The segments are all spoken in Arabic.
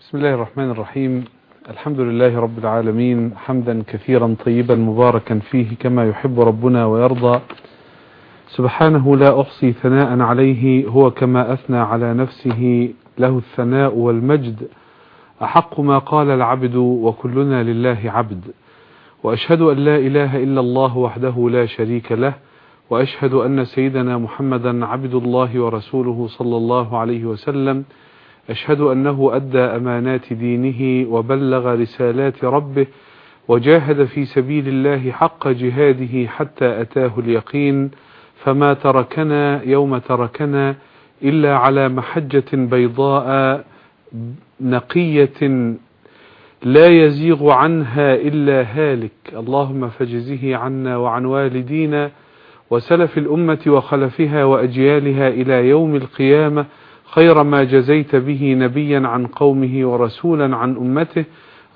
بسم الله الرحمن الرحيم. الحمد لله رب العالمين. حمدا كثيرا طيبا مباركا فيه كما يحب ربنا ويرضى. سبحانه لا أحصي ثناء عليه هو كما أثنى على نفسه. له الثناء والمجد. أحق ما قال العبد وكلنا لله عبد. وأشهد أن لا إله إلا الله وحده لا شريك له وأشهد أن سيدنا محمدا عبد الله ورسوله صلى الله عليه وسلم. أشهد أنه أدى أمانات دينه وبلغ رسالات ربه وجاهد في سبيل الله حق جهاده حتى أتاه اليقين. فما تركنا يوم تركنا إلا على محجة بيضاء نقية لا يزيغ عنها إلا هالك. اللهم فجزه عنا وعن والدينا وسلف الأمة وخلفها وأجيالها إلى يوم القيامة خير ما جزيت به نبيا عن قومه ورسولا عن أمته.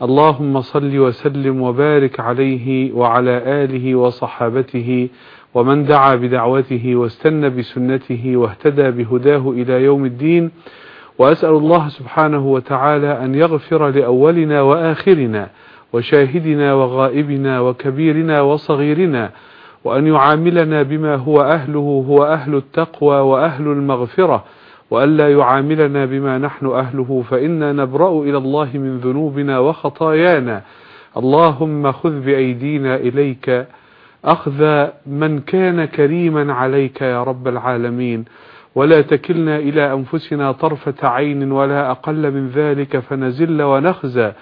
اللهم صل وسلم وبارك عليه وعلى آله وصحابته ومن دعا بدعوته واستنى بسنته واهتدى بهداه إلى يوم الدين. وأسأل الله سبحانه وتعالى أن يغفر لأولنا وآخرنا وشاهدنا وغائبنا وكبيرنا وصغيرنا وأن يعاملنا بما هو أهله هو أهل التقوى وأهل المغفرة وألا يعاملنا بما نحن أهله فإنا نبرأ إلى الله من ذنوبنا وخطايانا. اللهم خذ بأيدينا إليك أخذ من كان كريما عليك يا رب العالمين. ولا تكلنا إلى أنفسنا طرفة عين ولا أقل من ذلك فنزل ونخزى.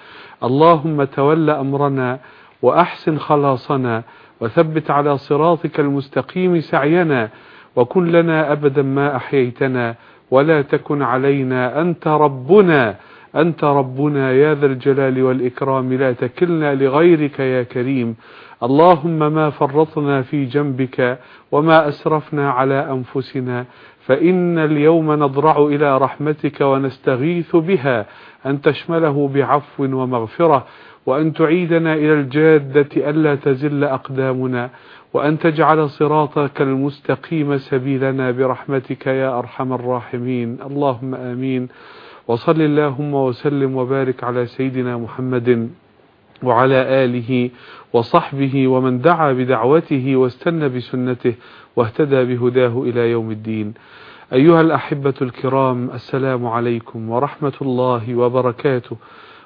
اللهم تول أمرنا وأحسن خلاصنا. وثبت على صراطك المستقيم سعينا وكن لنا أبدا ما أحييتنا ولا تكن علينا أنت ربنا. أنت ربنا يا ذا الجلال والإكرام لا تكلنا لغيرك يا كريم. اللهم ما فرطنا في جنبك وما أسرفنا على أنفسنا فإن اليوم نضرع إلى رحمتك ونستغيث بها. أن تشمله بعفو ومغفرة. وأن تعيدنا إلى الجادة ألا تزل أقدامنا وأن تجعل صراطك المستقيم سبيلنا برحمتك يا أرحم الراحمين. اللهم آمين. وصل اللهم وسلم وبارك على سيدنا محمد وعلى آله وصحبه ومن دعا بدعوته واستنى بسنته واهتدى بهداه إلى يوم الدين. أيها الأحبة الكرام السلام عليكم ورحمة الله وبركاته.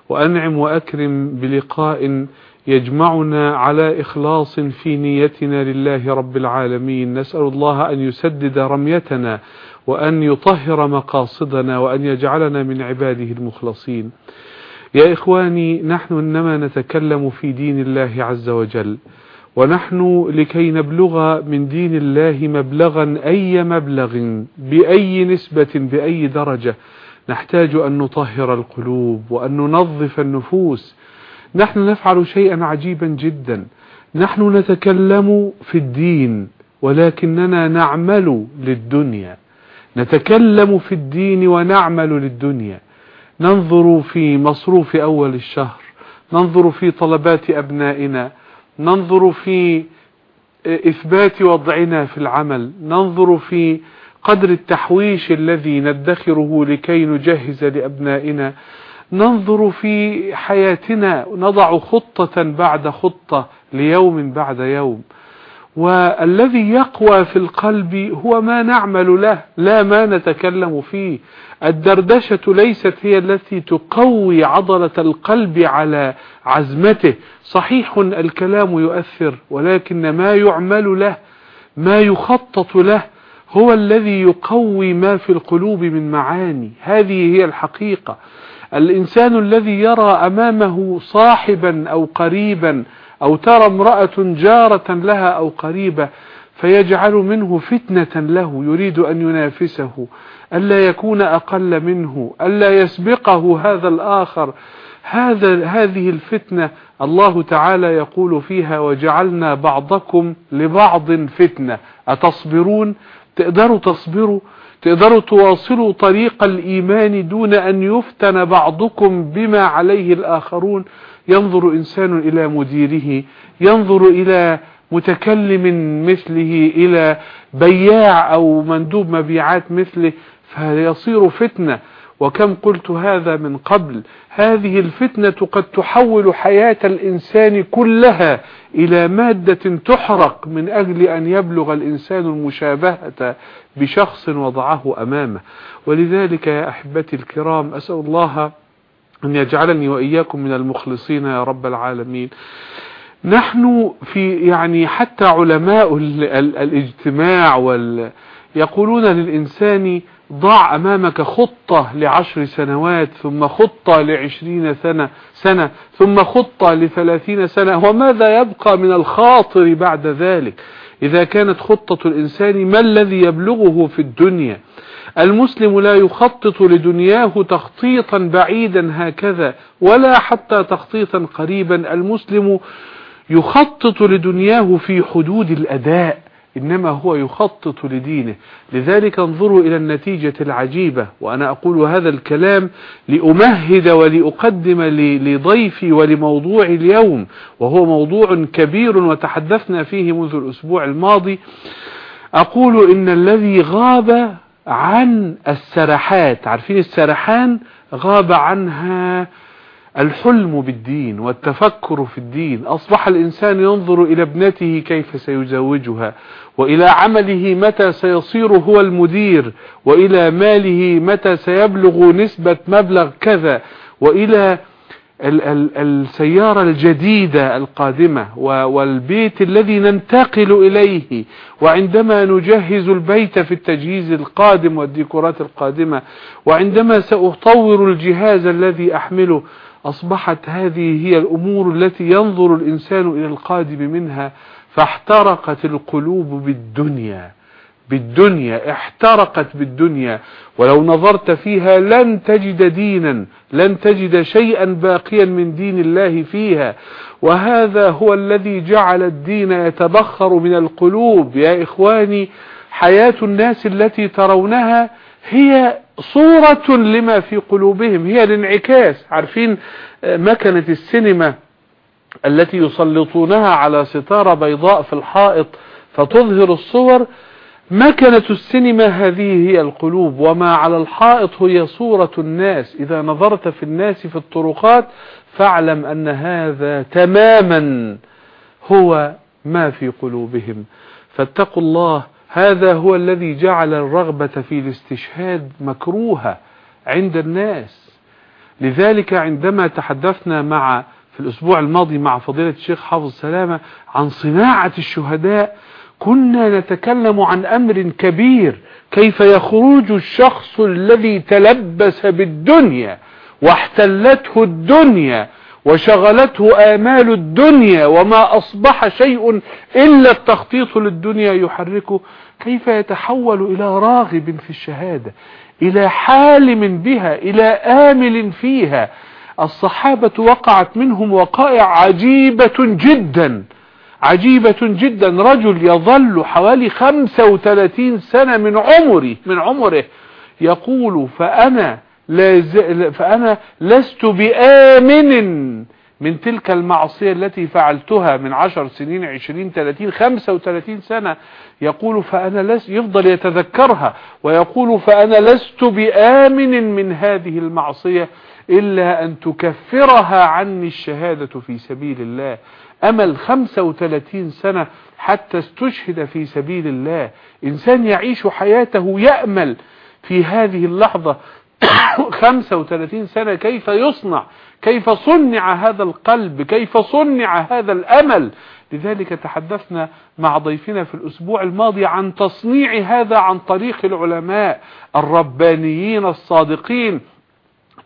وأنعم وأكرم بلقاء يجمعنا على إخلاص في نيتنا لله رب العالمين. نسأل الله أن يسدد رميتنا وأن يطهر مقاصدنا وأن يجعلنا من عباده المخلصين. يا إخواني نحن إنما نتكلم في دين الله عز وجل ونحن لكي نبلغ من دين الله مبلغا أي مبلغ بأي نسبة بأي درجة. نحتاج أن نطهر القلوب وأن ننظف النفوس. نحن نفعل شيئا عجيبا جدا. نحن نتكلم في الدين ولكننا نعمل للدنيا. نتكلم في الدين ونعمل للدنيا. ننظر في مصروف أول الشهر. ننظر في طلبات أبنائنا. ننظر في إثبات وضعنا في العمل. ننظر في قدر التحويش الذي ندخره لكي نجهز لأبنائنا. ننظر في حياتنا نضع خطة بعد خطة ليوم بعد يوم. والذي يقوى في القلب هو ما نعمل له لا ما نتكلم فيه. الدردشة ليست هي التي تقوي عضلة القلب على عزمته. صحيح الكلام يؤثر ولكن ما يعمل له ما يخطط له هو الذي يقوي ما في القلوب من معاني. هذه هي الحقيقة. الإنسان الذي يرى أمامه صاحبا أو قريبا أو ترى امرأة جارة لها أو قريبة فيجعل منه فتنة له يريد أن ينافسه ألا يكون أقل منه ألا يسبقه هذا الآخر. هذا هذه الفتنة الله تعالى يقول فيها وجعلنا بعضكم لبعض فتنة. أتصبرون؟ تقدروا تصبروا تقدروا تواصلوا طريق الإيمان دون أن يفتن بعضكم بما عليه الآخرون. ينظر إنسان إلى مديره ينظر إلى متكلم مثله إلى بياع أو مندوب مبيعات مثله فيصير فتنة. وكم قلت هذا من قبل هذه الفتنة قد تحول حياة الإنسان كلها إلى مادة تحرق من أجل أن يبلغ الإنسان المشابهة بشخص وضعه أمامه. ولذلك يا أحبتي الكرام أسأل الله أن يجعلني وإياكم من المخلصين يا رب العالمين. نحن في يعني حتى علماء الاجتماع وال يقولون للإنسان ضع أمامك خطة لعشر سنوات ثم خطة لعشرين سنة, سنة ثم خطة لثلاثين سنة. وماذا يبقى من الخاطر بعد ذلك؟ إذا كانت خطة الإنسان ما الذي يبلغه في الدنيا؟ المسلم لا يخطط لدنياه تخطيطا بعيدا هكذا ولا حتى تخطيطا قريبا. المسلم يخطط لدنياه في حدود الأداء. إنما هو يخطط لدينه. لذلك انظروا إلى النتيجة العجيبة وأنا أقول هذا الكلام لأمهد ولأقدم لضيفي ولموضوع اليوم وهو موضوع كبير وتحدثنا فيه منذ الأسبوع الماضي. أقول إن الذي غاب عن السرحات عارفين السرحان؟ غاب عنها الحلم بالدين والتفكر في الدين أصبح الإنسان ينظر إلى ابنته كيف سيزوجها وإلى عمله متى سيصير هو المدير وإلى ماله متى سيبلغ نسبة مبلغ كذا وإلى ال ال السيارة الجديدة القادمة والبيت الذي ننتقل إليه وعندما نجهز البيت في التجهيز القادم والديكورات القادمة وعندما سأطور الجهاز الذي أحمله. أصبحت هذه هي الأمور التي ينظر الإنسان إلى القادم منها فاحترقت القلوب بالدنيا. بالدنيا احترقت بالدنيا. ولو نظرت فيها لن تجد دينا لن تجد شيئا باقيا من دين الله فيها. وهذا هو الذي جعل الدين يتبخر من القلوب. يا إخواني حياة الناس التي ترونها هي صورة لما في قلوبهم. هي الانعكاس. عارفين آه، مكنة السينما التي يسلطونها على ستارة بيضاء في الحائط فتظهر الصور؟ مكنة السينما هذه هي القلوب وما على الحائط هي صورة الناس. إذا نظرت في الناس في الطرقات فاعلم أن هذا تماما هو ما في قلوبهم. فاتقوا الله هذا هو الذي جعل الرغبة في الاستشهاد مكروهة عند الناس. لذلك عندما تحدثنا مع في الأسبوع الماضي مع فضيلة الشيخ حافظ سلامة عن صناعة الشهداء كنا نتكلم عن أمر كبير كيف يخرج الشخص الذي تلبس بالدنيا واحتلته الدنيا وشغلته آمال الدنيا وما أصبح شيء إلا التخطيط للدنيا يحركه. كيف يتحول إلى راغب في الشهادة إلى حالم بها إلى آمل فيها؟ الصحابة وقعت منهم وقائع عجيبة جدا عجيبة جدا. رجل يظل حوالي 35 سنة من عمري من عمره يقول فأنا فأنا لست بآمن من تلك المعصية التي فعلتها من عشر سنين عشرين ثلاثين خمسة وثلاثين سنة. يقول فأنا لست يفضل يتذكرها ويقول فأنا لست بآمن من هذه المعصية إلا أن تكفرها عني الشهادة في سبيل الله. أمل 35 سنة حتى استشهد في سبيل الله إنسان يعيش حياته يأمل في هذه اللحظة. 35 سنة كيف يصنع؟ كيف صنع هذا القلب؟ كيف صنع هذا الأمل؟ لذلك تحدثنا مع ضيفنا في الأسبوع الماضي عن تصنيع هذا عن طريق العلماء الربانيين الصادقين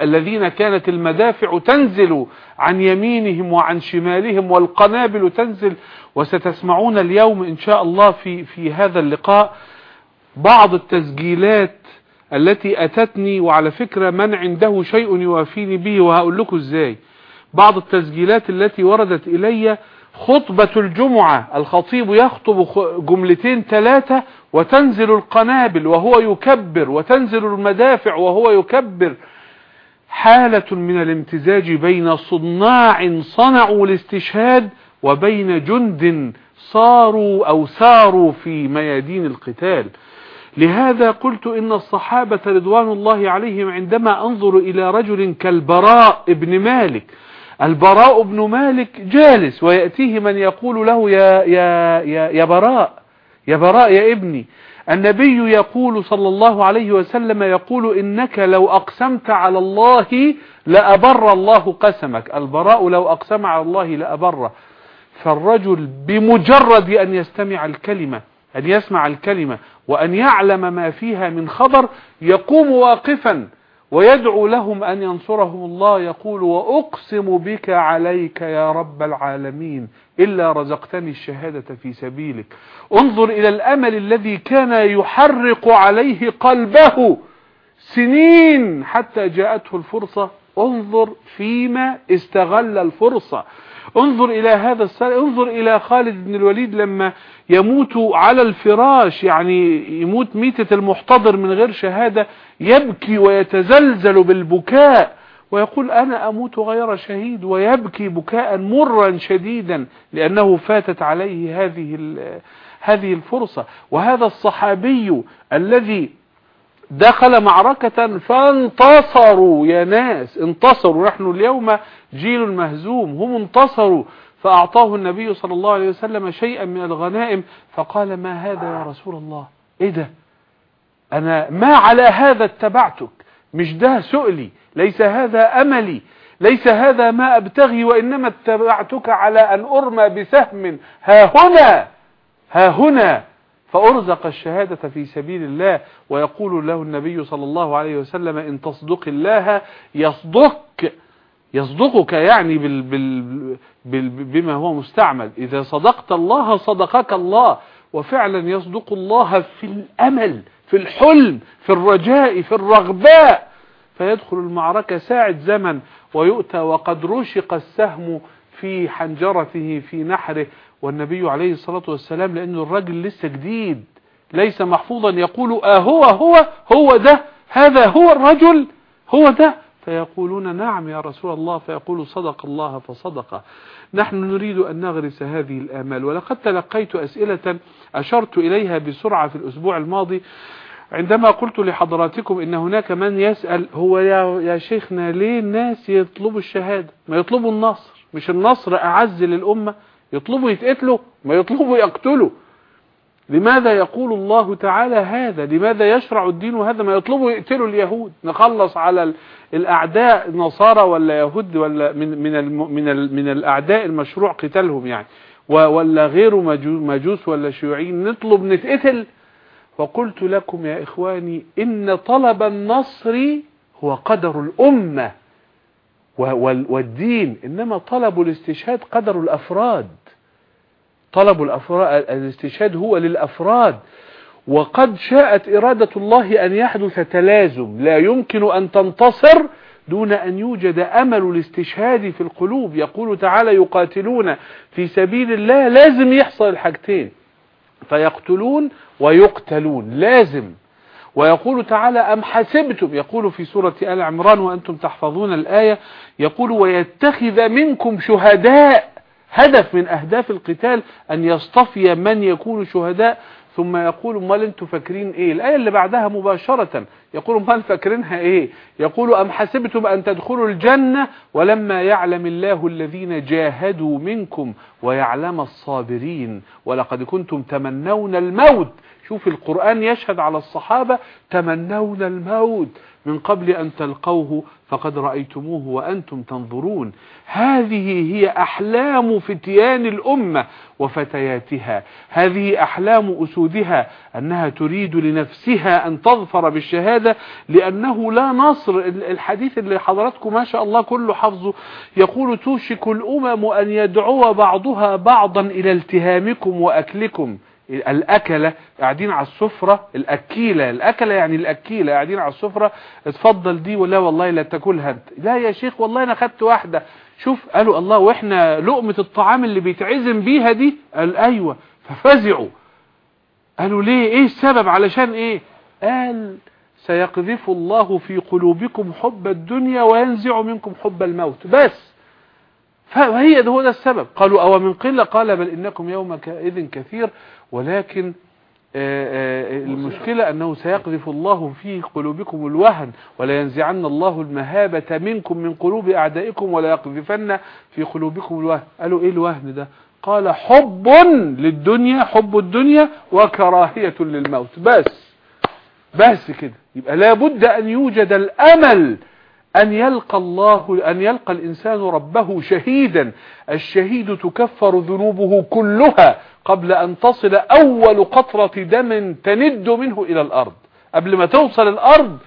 الذين كانت المدافع تنزل عن يمينهم وعن شمالهم والقنابل تنزل. وستسمعون اليوم إن شاء الله في, في هذا اللقاء بعض التسجيلات التي أتتني وعلى فكرة من عنده شيء يوافيني به وهقول لكم إزاي. بعض التسجيلات التي وردت إلي خطبة الجمعة الخطيب يخطب جملتين ثلاثة وتنزل القنابل وهو يكبر وتنزل المدافع وهو يكبر. حالة من الامتزاج بين صناع صنعوا الاستشهاد وبين جند صاروا أو ساروا في ميادين القتال. لهذا قلت إن الصحابة رضوان الله عليهم عندما أنظر إلى رجل كالبراء ابن مالك البراء بن مالك جالس ويأتيه من يقول له يا, يا, يا, يا براء يا براء يا ابني. النبي يقول صلى الله عليه وسلم يقول إنك لو أقسمت على الله لأبر الله قسمك. البراء لو أقسم على الله لأبره فالرجل بمجرد أن يستمع الكلمة أن يسمع الكلمة وأن يعلم ما فيها من خبر يقوم واقفا ويدعو لهم أن ينصرهم الله يقول وأقسم بك عليك يا رب العالمين إلا رزقتني الشهادة في سبيلك. انظر إلى الأمل الذي كان يحرق عليه قلبه سنين حتى جاءته الفرصة. انظر فيما استغل الفرصة. انظر إلى هذا السر انظر إلى خالد بن الوليد لما يموت على الفراش يعني يموت ميتة المحتضر من غير شهادة يبكي ويتزلزل بالبكاء ويقول أنا أموت غير شهيد ويبكي بكاء مرا شديدا لأنه فاتت عليه هذه هذه الفرصة. وهذا الصحابي الذي دخل معركة فانتصروا يا ناس انتصروا. نحن اليوم جيل مهزوم هم انتصروا. فأعطاه النبي صلى الله عليه وسلم شيئا من الغنائم فقال ما هذا يا رسول الله؟ إيه ده؟ أنا ما على هذا اتبعتك؟ مش ده سؤلي ليس هذا أملي ليس هذا ما أبتغي وإنما اتبعتك على أن أرمى بسهم. ها هنا ها هنا. فأرزق الشهادة في سبيل الله ويقول له النبي صلى الله عليه وسلم إن تصدق الله يصدق يصدقك يعني بال بال بال بما هو مستعمل. إذا صدقت الله صدقك الله وفعلا يصدق الله في الأمل في الحلم في الرجاء في الرغباء. فيدخل المعركة ساعة زمن ويؤتى وقد رشق السهم في حنجرته في نحره. والنبي عليه الصلاة والسلام لأنه الرجل لسه جديد ليس محفوظا يقول آه هو هو هو ده هذا هو الرجل هو ده فيقولون نعم يا رسول الله فيقول صدق الله فصدق. نحن نريد أن نغرس هذه الآمال ولقد تلقيت أسئلة أشرت إليها بسرعة في الأسبوع الماضي. عندما قلت لحضراتكم إن هناك من يسأل هو يا, يا شيخنا ليه الناس يطلبوا الشهادة؟ ما يطلبوا النصر. مش النصر أعز للأمة؟ يطلبوا يتقتلوا؟ ما يطلبوا يقتلوا؟ لماذا يقول الله تعالى هذا؟ لماذا يشرع الدين هذا؟ ما يطلبوا يقتلوا اليهود. نخلص على الأعداء نصارى ولا يهود ولا من من من من الأعداء المشروع قتالهم يعني. ولا غيره مجوس ولا شيوعيين نطلب نتقتل. وقلت لكم يا إخواني إن طلب النصر هو قدر الأمة. والدين. إنما طلب الاستشهاد قدر الأفراد. طلب الأفراد الاستشهاد هو للأفراد. وقد شاءت إرادة الله أن يحدث تلازم. لا يمكن أن تنتصر دون أن يوجد أمل الاستشهاد في القلوب. يقول تعالى يقاتلون في سبيل الله. لازم يحصل الحاجتين. فيقتلون ويقتلون. لازم. ويقول تعالى أم حسبتم؟ يقول في سورة آل عمران وأنتم تحفظون الآية. يقول ويتخذ منكم شهداء. هدف من أهداف القتال أن يصطفي من يكون شهداء ثم يقول امال أنتوا فاكرين إيه؟ الآية اللي بعدها مباشرة. يقول امال فاكرينها إيه؟ يقول أم حسبتم أن تدخلوا الجنة ولما يعلم الله الذين جاهدوا منكم ويعلم الصابرين. ولقد كنتم تمنون الموت. شوف القرآن يشهد على الصحابة تمنون الموت. من قبل أن تلقوه فقد رأيتموه وأنتم تنظرون. هذه هي أحلام فتيان الأمة وفتياتها. هذه أحلام أسودها أنها تريد لنفسها أن تظفر بالشهادة لأنه لا نصر الحديث اللي حضراتكم ما شاء الله كله حفظه يقول توشك الأمم أن يدعو بعضها بعضا إلى التهامكم وأكلكم. الأكلة قاعدين على السفرة الأكيلة الأكلة يعني الأكيلة قاعدين على السفرة اتفضل دي ولا والله لا تاكلها انت لا يا شيخ والله أنا خدت واحدة. شوف قالوا الله وإحنا لقمة الطعام اللي بيتعزم بيها دي؟ قال أيوة. ففزعوا. قالوا ليه؟ إيه السبب؟ علشان إيه؟ قال سيقذف الله في قلوبكم حب الدنيا وينزع منكم حب الموت. بس. فهي هو ده السبب. قالوا أو من قلة؟ قال بل إنكم يوم إذن كثير. ولكن المشكلة أنه سيقذف الله في قلوبكم الوهن ولا ينزعن الله المهابة منكم من قلوب أعدائكم ولا يقذفن في قلوبكم الوهن. قالوا إيه الوهن ده؟ قال حب للدنيا حب الدنيا وكراهية للموت. بس بس كده. يبقى لابد أن يوجد الأمل أن يلقى الله أن يلقى الإنسان ربه شهيدا. الشهيد تكفر ذنوبه كلها قبل أن تصل أول قطرة دم تند منه إلى الأرض. قبل ما توصل الأرض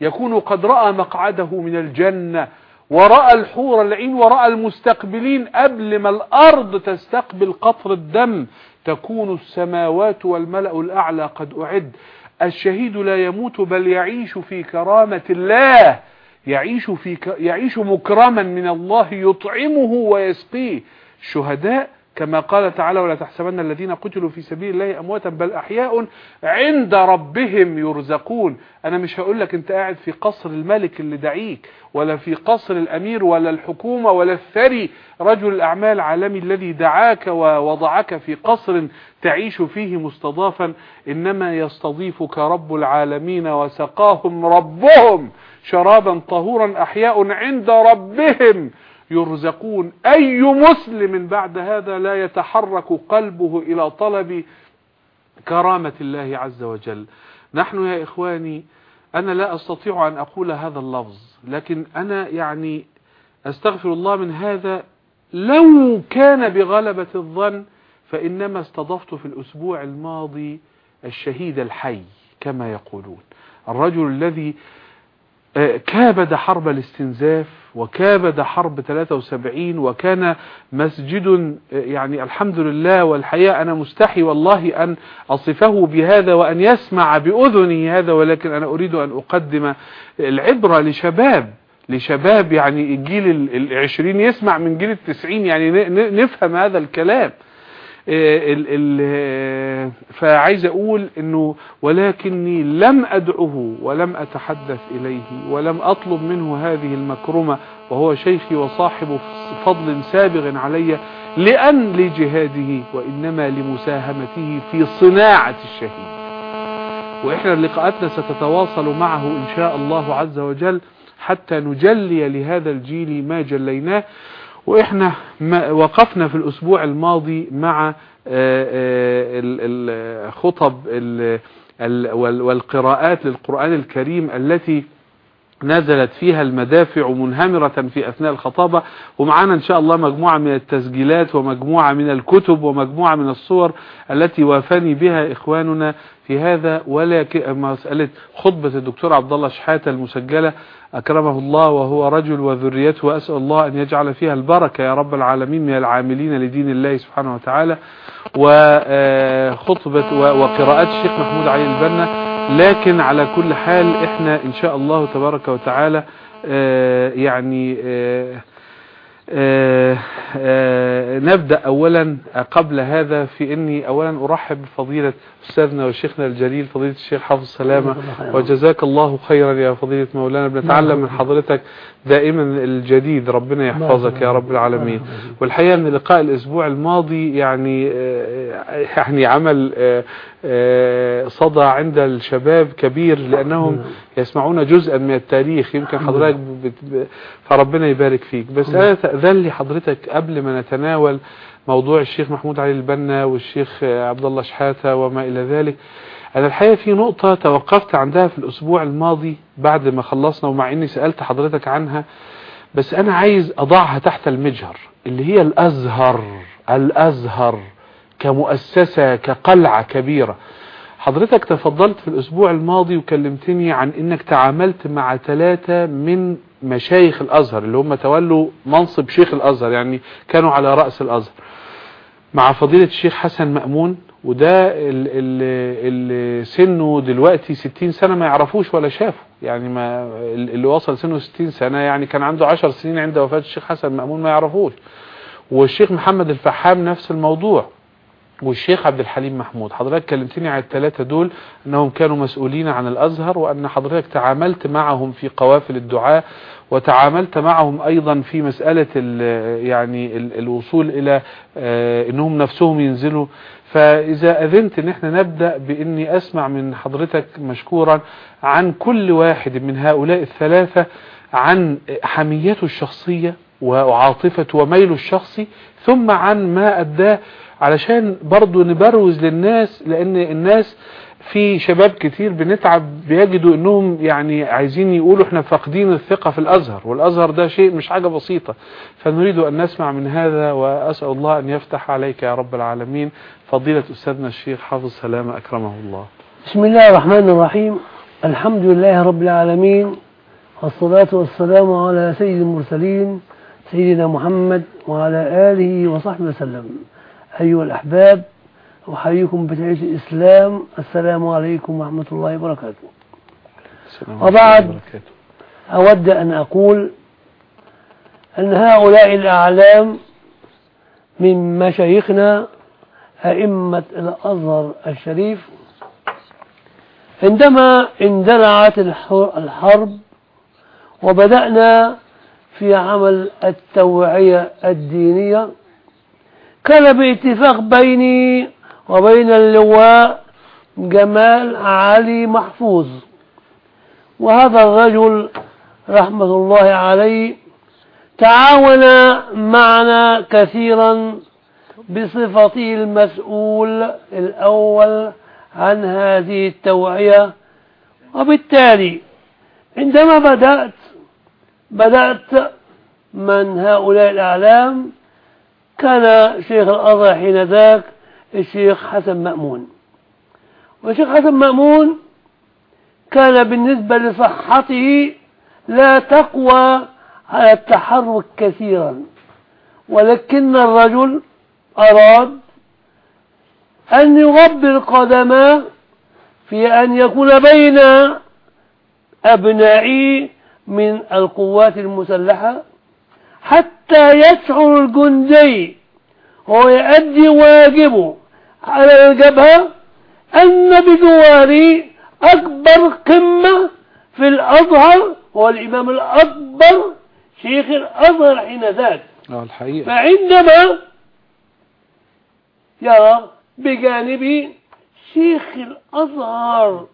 يكون قد رأى مقعده من الجنة ورأى الحور العين ورأى المستقبلين. قبل ما الأرض تستقبل قطر الدم تكون السماوات والملأ الأعلى قد أعد. الشهيد لا يموت بل يعيش في كرامة الله. يعيش, في ك... يعيش مكرما من الله يطعمه ويسقيه. الشهداء كما قال تعالى ولا تحسبن الذين قتلوا في سبيل الله أمواتا بل أحياء عند ربهم يرزقون. أنا مش هقول لك أنت قاعد في قصر الملك اللي دعيك ولا في قصر الأمير ولا الحكومة ولا الثري. رجل الأعمال العالمي الذي دعاك ووضعك في قصر تعيش فيه مستضافا إنما يستضيفك رب العالمين وسقاهم ربهم شرابا طهورا أحياء عند ربهم. يرزقون. أي مسلم بعد هذا لا يتحرك قلبه إلى طلب كرامة الله عز وجل. نحن يا إخواني أنا لا أستطيع أن أقول هذا اللفظ لكن أنا يعني أستغفر الله من هذا. لو كان بغلبة الظن فإنما استضفت في الأسبوع الماضي الشهيد الحي كما يقولون. الرجل الذي كابد حرب الاستنزاف وكابد حرب 73 وكان مسجد يعني الحمد لله والحقيقة أنا مستحي والله أن أصفه بهذا وأن يسمع بأذني هذا ولكن أنا أريد أن أقدم العبرة لشباب لشباب يعني الجيل العشرين يسمع من جيل التسعين يعني نفهم هذا الكلام. ال ال فعايز أقول إنه ولكني لم أدعه ولم أتحدث إليه ولم أطلب منه هذه المكرمة وهو شيخي وصاحب فضل سابغ علي لأن لجهاده وإنما لمساهمته في صناعة الشهيد. وإحنا لقاءاتنا ستتواصل معه إن شاء الله عز وجل حتى نجلي لهذا الجيل ما جليناه. وإحنا وقفنا في الأسبوع الماضي مع الخطب والقراءات للقرآن الكريم التي نزلت فيها المدافع منهمرة في أثناء الخطابة ومعانا إن شاء الله مجموعة من التسجيلات ومجموعة من الكتب ومجموعة من الصور التي وافني بها إخواننا في هذا ولكن مسألة خطبة الدكتور عبد الله شحاتة المسجلة. أكرمه الله وهو رجل وذريته وأسأل الله أن يجعل فيها البركة يا رب العالمين من العاملين لدين الله سبحانه وتعالى. وخطبة وقراءات الشيخ محمود علي البنا. لكن على كل حال إحنا إن شاء الله تبارك وتعالى يعني نبدأ اولا قبل هذا في إني اولا أرحب بفضيلة أستاذنا وشيخنا الجليل فضيلة الشيخ حافظ سلامة وجزاك الله خيرا يا فضيلة مولانا. بنتعلم من حضرتك دائما الجديد ربنا يحفظك يا رب العالمين. والحقيقة إن لقاء الأسبوع الماضي يعني يعني عمل صدى عند الشباب كبير لأنهم يسمعون جزءا من التاريخ يمكن حضرتك فربنا يبارك فيك. بس أنا تأذن لي حضرتك قبل ما نتناول موضوع الشيخ محمود علي البنا والشيخ عبد الله شحاتة وما إلى ذلك. أنا الحقيقة في نقطة توقفت عندها في الأسبوع الماضي بعد ما خلصنا ومع إني سألت حضرتك عنها بس أنا عايز أضعها تحت المجهر اللي هي الأزهر الأزهر كمؤسسة كقلعة كبيرة. حضرتك تفضلت في الأسبوع الماضي وكلمتني عن إنك تعاملت مع ثلاثة من مشايخ الأزهر اللي هم تولوا منصب شيخ الأزهر يعني كانوا على رأس الأزهر. مع فضيلة الشيخ حسن مأمون وده اللي سنه دلوقتي 60 سنة ما يعرفوش ولا شافه يعني ما اللي وصل سنه 60 سنة يعني كان عنده 10 سنين عند وفاة الشيخ حسن مأمون ما يعرفوش. والشيخ محمد الفحام نفس الموضوع. والشيخ عبد الحليم محمود. حضرتك كلمتني على الثلاثة دول أنهم كانوا مسؤولين عن الأزهر وأن حضرتك تعاملت معهم في قوافل الدعاء وتعاملت معهم أيضا في مسألة ال يعني ال الوصول إلى آه، أنهم نفسهم ينزلوا. فإذا أذنت أن إحنا نبدأ بأني أسمع من حضرتك مشكورا عن كل واحد من هؤلاء الثلاثة عن حميته الشخصية وعاطفته وميله الشخصي ثم عن ما أداه علشان برضو نبروز للناس لأن الناس في شباب كتير بنتعب بيجدوا إنهم يعني عايزين يقولوا إحنا فاقدين الثقة في الأزهر والأزهر ده شيء مش حاجة بسيطة. فنريد أن نسمع من هذا وأسأل الله أن يفتح عليك يا رب العالمين. فضيلة أستاذنا الشيخ حافظ سلامة أكرمه الله. بسم الله الرحمن الرحيم. الحمد لله رب العالمين والصلاة والسلام على سيد المرسلين سيدنا محمد وعلى آله وصحبه وسلم. أيها الأحباب أحييكم بتعيش الإسلام. السلام عليكم ورحمة الله وبركاته. وبعد أود أن أقول أن هؤلاء الأعلام من مشايخنا أئمة الأزهر الشريف. عندما اندلعت الحرب وبدأنا في عمل التوعية الدينية كان باتفاق بيني وبين اللواء جمال علي محفوظ. وهذا الرجل رحمة الله عليه تعاون معنا كثيرا بصفته المسؤول الأول عن هذه التوعية. وبالتالي عندما بدأت بدأت من هؤلاء الأعلام كان شيخ الأزهر حين ذاك الشيخ حسن مأمون. والشيخ حسن مأمون كان بالنسبة لصحته لا تقوى على التحرك كثيرا ولكن الرجل أراد أن يغبر القدماء في أن يكون بين أبنائي من القوات المسلحة حتى يشعر الجندي هو يؤدي واجبه على الجبهة أن بجواري أكبر قمة في الأزهر هو الإمام الأكبر شيخ الأزهر حين ذاك. آه، الحقيقة. فعندما يرى بجانبه شيخ الأزهر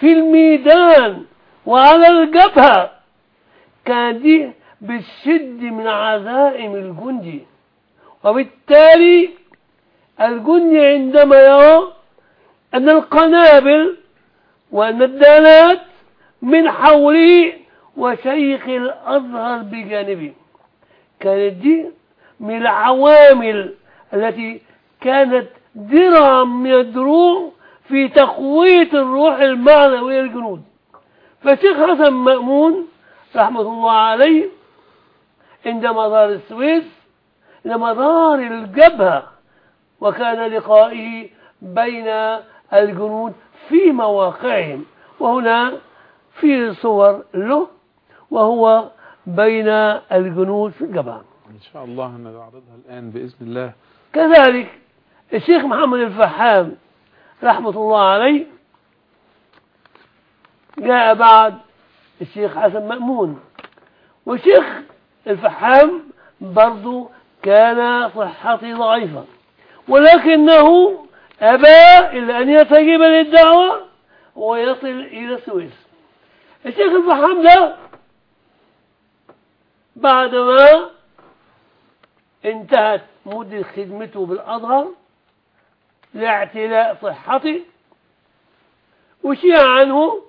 في الميدان وعلى الجبهة كان دي بالشد من عزائم الجندي وبالتالي الجندي عندما يرى أن القنابل وأن الدانات من حوله وشيخ الأزهر بجانبه. كانت دي من العوامل التي كانت درعا من الدروع في تقوية الروح المعنوية للجنود. فالشيخ حسن مأمون رحمة الله عليه عند مدار السويس لمدار الجبهة وكان لقائه بين الجنود في مواقعهم وهنا في صور له وهو بين الجنود في الجبهة. إن شاء الله نعرضها الآن بإذن الله. كذلك الشيخ محمد الفحام رحمة الله عليه جاء بعد الشيخ حسن مأمون والشيخ الفحام برضو كان صحته ضعيفة. ولكنه أبى إلا أن يستجيب للدعوة ويصل إلى السويس. الشيخ الفحام ده بعدما انتهت مدة خدمته بالأزهر لاعتلاء صحته وشيع عنه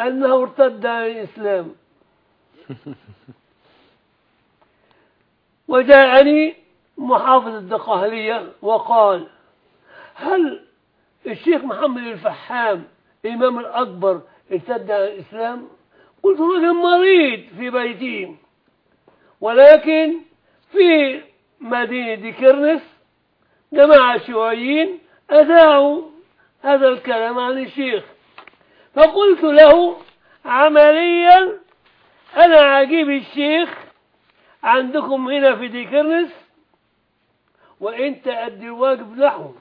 أنه ارتد عن الإسلام. وجاءني محافظ الدقهلية وقال هل الشيخ محمد الفحام إمام الأكبر ارتد عن الإسلام؟ قلت رجل مريض في بيتي ولكن في مدينة ديكرنس جماعة شيوعيين أذاعوا هذا الكلام عن الشيخ. فقلت له عمليا أنا عجيب الشيخ عندكم هنا في ديكرنس وإنت ادي الواجب لهم.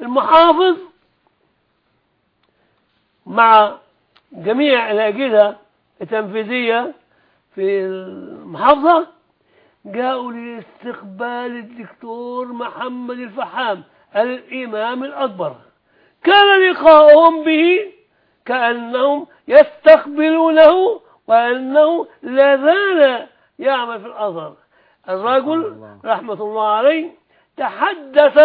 المحافظ مع جميع الأجهزة التنفيذية في المحافظة جاءوا لاستقبال الدكتور محمد الفحام الإمام الأكبر. كان لقاؤهم به كأنهم يستقبلونه وأنه لا زال يعمل في الأزهر. الرجل. رحمة الله عليه تحدث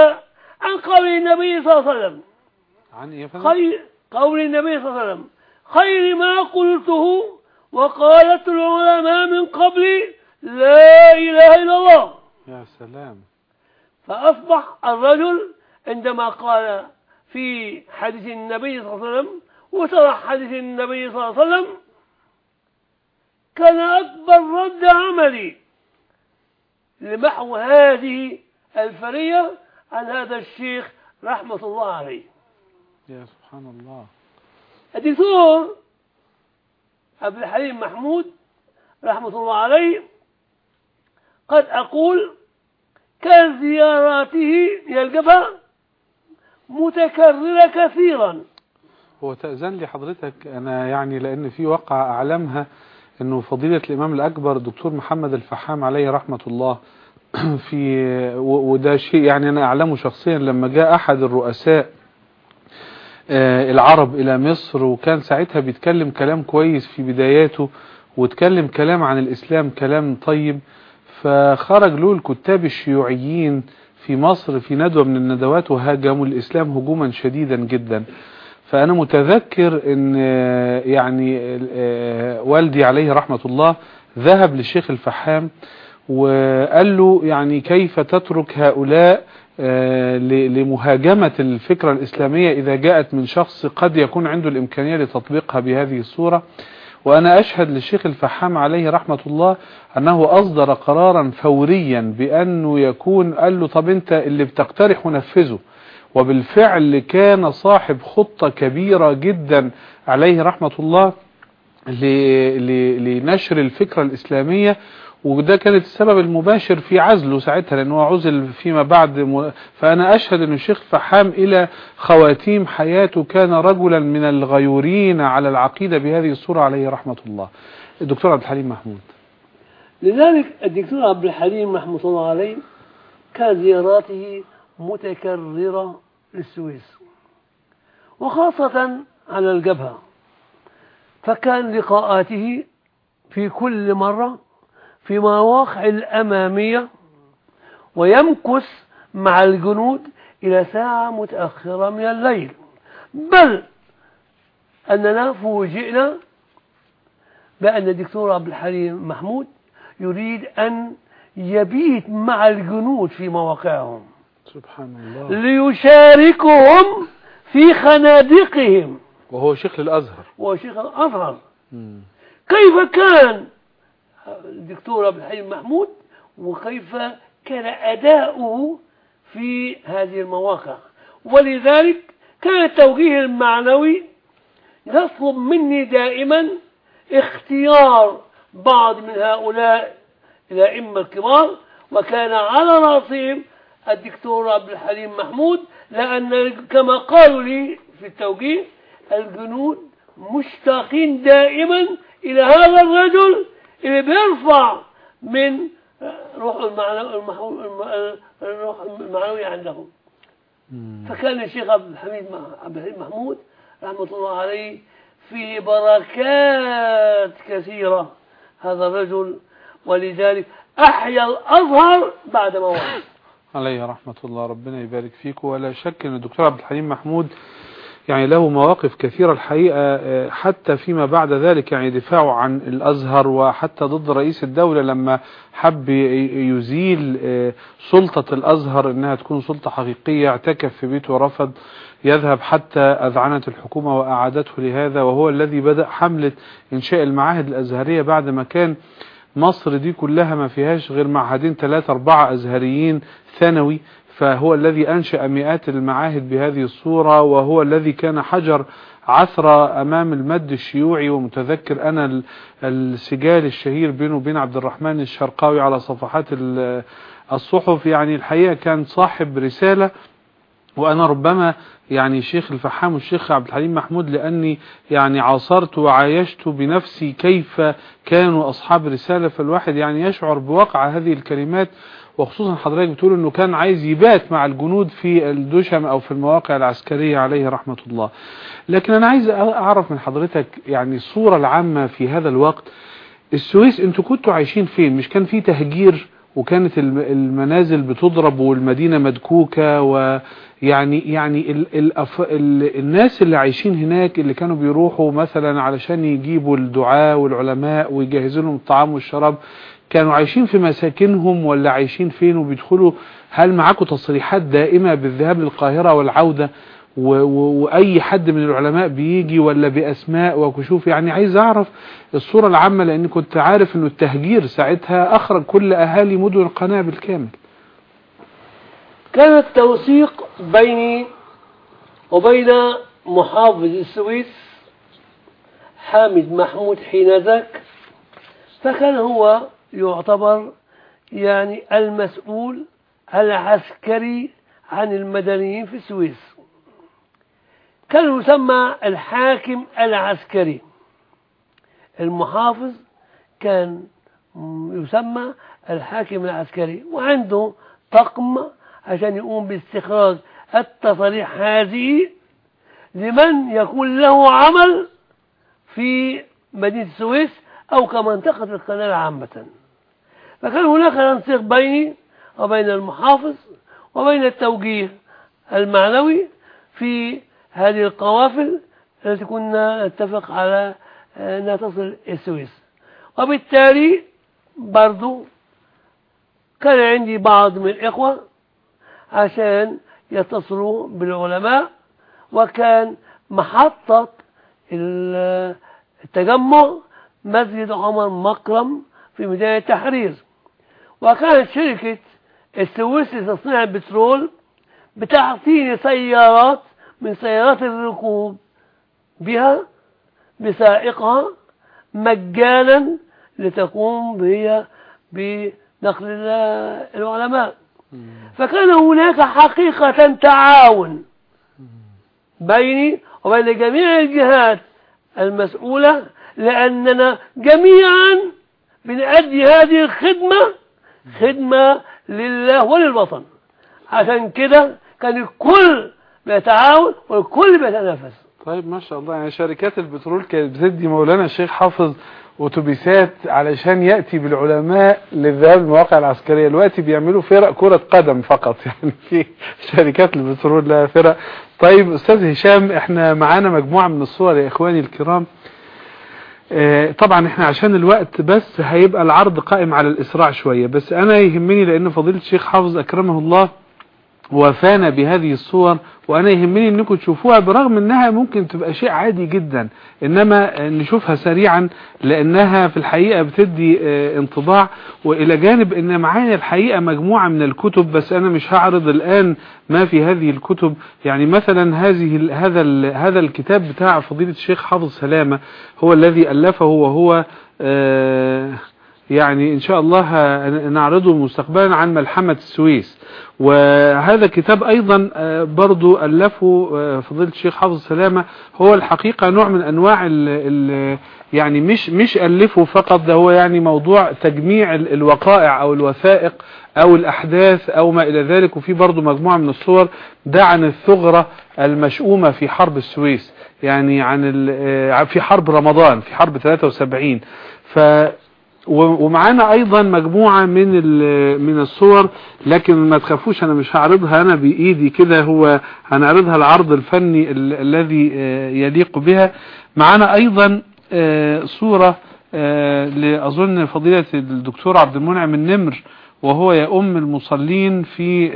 عن قول النبي صلى الله عليه وسلم. عن فندم؟ خير قول النبي صلى الله عليه وسلم. خير ما قلته وقالت العلماء من قبلي لا إله إلا الله. يا سلام. فأصبح الرجل عندما قال في حديث النبي صلى الله عليه وسلم وشرح حديث النبي صلى الله عليه وسلم كان أكبر رد عملي لمحو هذه الفرية عن هذا الشيخ رحمة الله عليه. يا سبحان الله. الدكتور عبد الحليم محمود رحمة الله عليه قد أقول كان زياراته إلى الجبهة متكررة كثيرا. هو تأذن لي حضرتك أنا يعني لأن في واقع أعلمها أنه فضيلة الإمام الأكبر الدكتور محمد الفحام عليه رحمة الله في وده شيء يعني أنا أعلمه شخصيا لما جاء أحد الرؤساء آه، العرب إلى مصر وكان ساعتها بيتكلم كلام كويس في بداياته واتكلم كلام عن الإسلام كلام طيب فخرج له الكتاب الشيوعيين في مصر في ندوة من الندوات وهاجموا الإسلام هجوما شديدا جدا. فأنا متذكر أن آه، يعني آه، والدي عليه رحمة الله ذهب للشيخ الفحام وقال له يعني كيف تترك هؤلاء آه، لمهاجمة الفكرة الإسلامية إذا جاءت من شخص قد يكون عنده الإمكانية لتطبيقها بهذه الصورة؟ وأنا أشهد للشيخ الفحام عليه رحمة الله أنه أصدر قرارا فوريا بأنه يكون قال له طب أنت اللي بتقترح ونفذه وبالفعل كان صاحب خطة كبيرة جدا عليه رحمة الله لنشر الفكرة الإسلامية وده كانت السبب المباشر في عزله ساعتها لأنه عزل فيما بعد. فأنا أشهد أن الشيخ فحام إلى خواتيم حياته كان رجلا من الغيورين على العقيدة بهذه الصورة عليه رحمة الله الدكتور عبد الحليم محمود لذلك الدكتور عبد الحليم رحمة الله عليه كان زياراته متكررة للسويس وخاصة على الجبهة فكان لقاءاته في كل مرة في مواقع الأمامية ويمكث مع الجنود إلى ساعة متأخرة من الليل. بل أننا فوجئنا بأن الدكتور عبد الحليم محمود يريد أن يبيت مع الجنود في مواقعهم. سبحان الله. ليشاركهم في خنادقهم. وهو شيخ للأزهر. وهو شيخ الأزهر. مم. كيف كان الدكتور عبد الحليم محمود وكيف كان أداؤه في هذه المواقع؟ ولذلك كان التوجيه المعنوي يطلب مني دائما اختيار بعض من هؤلاء الأئمة الكبار وكان على رأسهم الدكتور عبد الحليم محمود لأن كما قالوا لي في التوجيه الجنود مشتاقين دائما إلى هذا الرجل اللي بيرفع من روح المعنوي الروح المعنوي عندهم. فكان الشيخ عبد الحميد عبد الحليم محمود رحمة الله عليه في بركات كثيرة هذا الرجل ولذلك أحيا الأزهر بعد موته عليه رحمة الله. ربنا يبارك فيك. ولا شك أن الدكتور عبد الحليم محمود يعني له مواقف كثيرة الحقيقة آه، حتى فيما بعد ذلك يعني دفاعه عن الأزهر وحتى ضد رئيس الدولة لما حب يزيل آه، سلطة الأزهر أنها تكون سلطة حقيقية اعتكف في بيته ورفض يذهب حتى أذعنت الحكومة وأعادته لهذا وهو الذي بدأ حملة إنشاء المعاهد الأزهرية بعد ما كان مصر دي كلها ما فيهاش غير معهدين ثلاثة أربعة أزهريين ثانوي فهو الذي أنشأ مئات المعاهد بهذه الصورة وهو الذي كان حجر عثرة أمام المد الشيوعي ومتذكر أنا ال- السجال الشهير بينه وبين عبد الرحمن الشرقاوي على صفحات ال- الصحف. يعني الحقيقة كان صاحب رسالة وأنا ربما يعني شيخ الفحام والشيخ عبد الحليم محمود لأني يعني عاصرت وعايشت بنفسي كيف كانوا أصحاب رسالة فالواحد يعني يشعر بوقع هذه الكلمات. وخصوصا حضرتك بتقول إنه كان عايز يبات مع الجنود في الدشم أو في المواقع العسكرية عليه رحمة الله. لكن أنا عايز أعرف من حضرتك يعني الصورة العامة في هذا الوقت. السويس أنتوا كنتوا عايشين فين؟ مش كان في تهجير وكانت المنازل بتضرب والمدينة مدكوكة ويعني يعني ال ال الناس اللي عايشين هناك اللي كانوا بيروحوا مثلا علشان يجيبوا الدعاء والعلماء ويجهزوا لهم الطعام والشراب كانوا عايشين في مساكنهم ولا عايشين فين وبيدخلوا؟ هل معاكم تصريحات دائمة بالذهاب للقاهرة والعودة؟ وأي حد من العلماء بيجي ولا بأسماء وكشوف يعني عايز أعرف الصورة العامة لأن كنت عارف إنه التهجير ساعتها أخرج كل أهالي مدن القناة بالكامل. كان التوثيق بيني وبين محافظ السويس حامد محمود حين ذاك فكان هو يعتبر يعني المسؤول العسكري عن المدنيين في السويس. كان يسمى الحاكم العسكري. المحافظ كان يسمى الحاكم العسكري وعنده طقم عشان يقوم باستخراج التصاريح هذه لمن يكون له عمل في مدينة السويس أو كمنطقة القناة عامة فكان هناك تنسيق بيني وبين المحافظ وبين التوجيه المعنوي في هذه القوافل التي كنا نتفق على أنها تصل السويس. وبالتالي برضو كان عندي بعض من الإخوة عشان يتصلوا بالعلماء وكان محطة التجمع مسجد عمر مكرم في ميدان التحرير. وكانت شركة السويس لتصنيع البترول بتعطيني سيارات من سيارات الركوب بها بسائقها مجانا لتقوم هي بنقل العلماء. فكان هناك حقيقة تعاون بيني وبين جميع الجهات المسؤولة لأننا جميعا بنأدي هذه الخدمة خدمة لله وللوطن. عشان كده كان الكل بيتعاون والكل بيتنافس. طيب ما شاء الله. يعني شركات البترول كانت بتدي مولانا الشيخ حافظ أتوبيسات علشان يأتي بالعلماء للذهاب المواقع العسكرية. دلوقتي بيعملوا فرق كرة قدم فقط. يعني في شركات البترول لها فرق. طيب أستاذ هشام إحنا معانا مجموعة من الصور يا إخواني الكرام. آه طبعا إحنا عشان الوقت بس هيبقى العرض قائم على الإسراع شوية. بس أنا يهمني لأن فضيلة الشيخ حافظ أكرمه الله وفانا بهذه الصور وأنا يهمني إنكم تشوفوها برغم إنها ممكن تبقى شيء عادي جدا إنما نشوفها سريعا لأنها في الحقيقة بتدي انطباع وإلى جانب إن معايا الحقيقة مجموعة من الكتب بس أنا مش هعرض الآن ما في هذه الكتب. يعني مثلا هذه هذا هذا الكتاب بتاع فضيلة الشيخ حافظ سلامة هو الذي ألفه وهو يعني إن شاء الله نعرضه مستقبلا عن ملحمة السويس. وهذا كتاب أيضا برضو ألفه فضيلة الشيخ حافظ سلامة هو الحقيقة نوع من أنواع ال ال يعني مش مش ألفه فقط ده هو يعني موضوع تجميع الوقائع أو الوثائق أو الأحداث أو ما إلى ذلك. وفي برضو مجموعة من الصور ده عن الثغرة المشؤومة في حرب السويس يعني عن في حرب رمضان في حرب 73 ف ومعانا أيضا مجموعة من من الصور لكن ما تخافوش أنا مش هعرضها أنا بإيدي كده هو هنعرضها العرض الفني ال الذي يليق بها. معانا أيضا صورة لأظن فضيلة الدكتور عبد المنعم النمر وهو يؤم المصلين في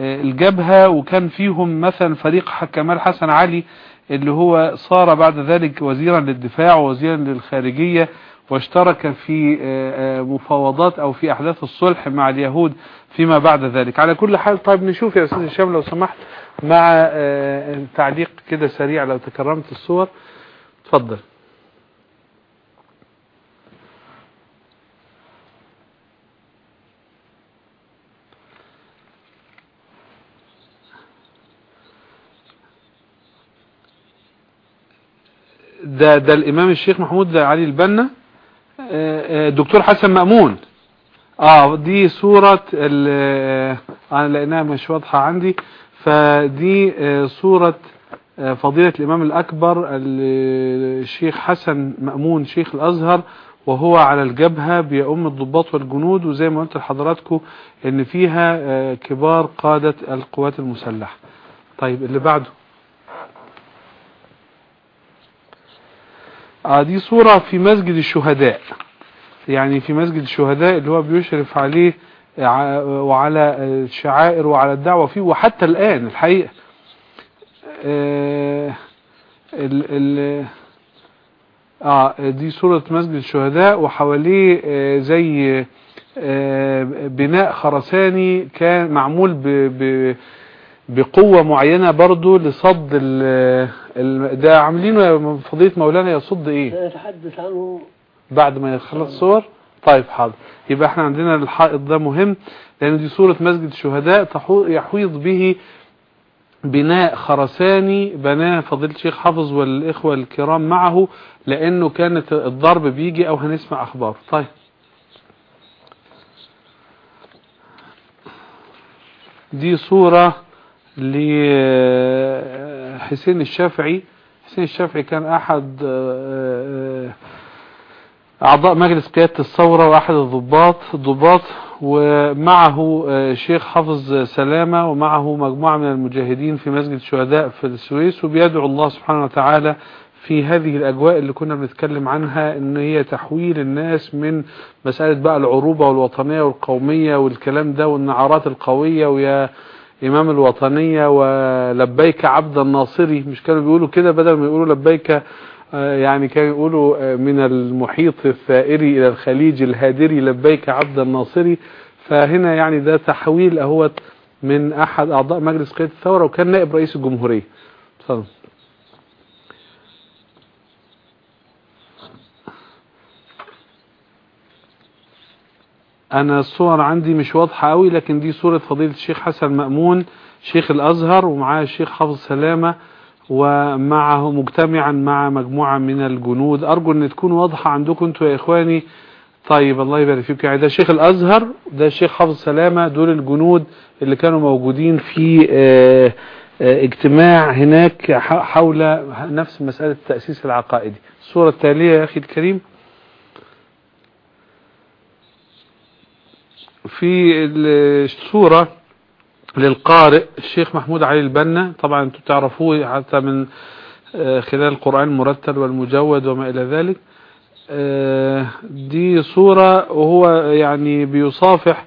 الجبهة وكان فيهم مثلا فريق كمال حسن علي اللي هو صار بعد ذلك وزيرا للدفاع ووزيرا للخارجية. واشترك في آه، آه، مفاوضات أو في أحداث الصلح مع اليهود فيما بعد ذلك. على كل حال طيب نشوف يا أستاذ هشام لو سمحت مع آه، تعليق كده سريع لو تكرمت الصور. تفضل ده ده الإمام الشيخ محمود علي البنا. دكتور حسن مأمون. آه دي صورة آه، أنا لقيناها مش واضحة عندي. فدي آه، صورة آه، فضيلة الإمام الأكبر ال- الشيخ حسن مأمون شيخ الأزهر وهو على الجبهة بيؤم الضباط والجنود. وزي ما قلت لحضراتكم إن فيها كبار قادة القوات المسلحة. طيب اللي بعده آه دي صورة في مسجد الشهداء. يعني في مسجد الشهداء اللي هو بيشرف عليه وعلى الشعائر وعلى الدعوة فيه. وحتى الآن الحقيقة آه ال ال آه دي صورة مسجد الشهداء. وحواليه آه زي آه بناء خرساني كان معمول ب ب بقوة معينة برضو لصد ال ده عاملينه فضيلة مولانا يصد إيه؟ سنتحدث عنه. بعد ما يخلص الصور طيب حاضر. يبقى إحنا عندنا الحائط ده مهم لأن دي صورة مسجد الشهداء يحويط به بناء خرساني بناه فضيلة الشيخ حافظ والإخوة الكرام معه لأنه كانت الضرب بيجي أو هنسمع أخبار. طيب. دي صورة لحسين الشافعي. حسين الشافعي كان أحد آه، أعضاء مجلس قيادة الثورة وأحد الضباط الضباط ومعه آه، شيخ حافظ سلامة ومعه مجموعة من المجاهدين في مسجد الشهداء في السويس وبيدعو الله سبحانه وتعالى في هذه الأجواء اللي كنا بنتكلم عنها إن هي تحويل الناس من مسألة بقى العروبة والوطنية والقومية والكلام ده والنعرات القوية ويا إمام الوطنية ولبيك عبد الناصري مش كانوا بيقولوا كده بدل ما يقولوا لبيك آه، يعني كانوا يقولوا آه، من المحيط الثائري إلى الخليج الهادري لبيك عبد الناصري. فهنا يعني ده تحويل أهوت من أحد أعضاء مجلس قيادة الثورة وكان نائب رئيس الجمهورية. اتفضل. أنا الصور عندي مش واضحة قوي لكن دي صورة فضيلة الشيخ حسن مأمون شيخ الأزهر ومعاه الشيخ حافظ سلامة ومعه مجتمعا مع مجموعة من الجنود. أرجو إن تكون واضحة عندكم أنتوا يا إخواني. طيب الله يبارك فيكم يعني ده شيخ الأزهر ده الشيخ حافظ سلامة دول الجنود اللي كانوا موجودين في آه، آه، اجتماع هناك حول نفس مسألة التأسيس العقائدي. الصورة التالية يا أخي الكريم. في الصورة للقارئ الشيخ محمود علي البنا. طبعا أنتم تعرفوه حتى من آه، خلال القرآن المرتل والمجود وما إلى ذلك. آه، دي صورة وهو يعني بيصافح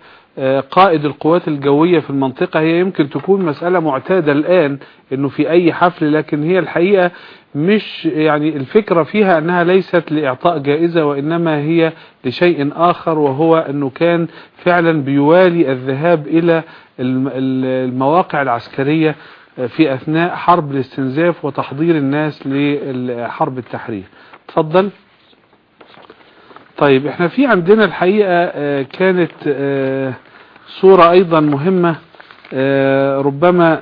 قائد القوات الجوية في المنطقة هي يمكن تكون مسألة معتادة الآن إنه في أي حفل لكن هي الحقيقة مش يعني الفكرة فيها أنها ليست لإعطاء جائزة وإنما هي لشيء آخر وهو أنه كان فعلا بيوالي الذهاب إلى الم- ال- المواقع العسكرية في أثناء حرب الاستنزاف وتحضير الناس لحرب التحرير. تفضل. طيب إحنا في عندنا الحقيقة آه، كانت آه، صورة أيضا مهمة آه، ربما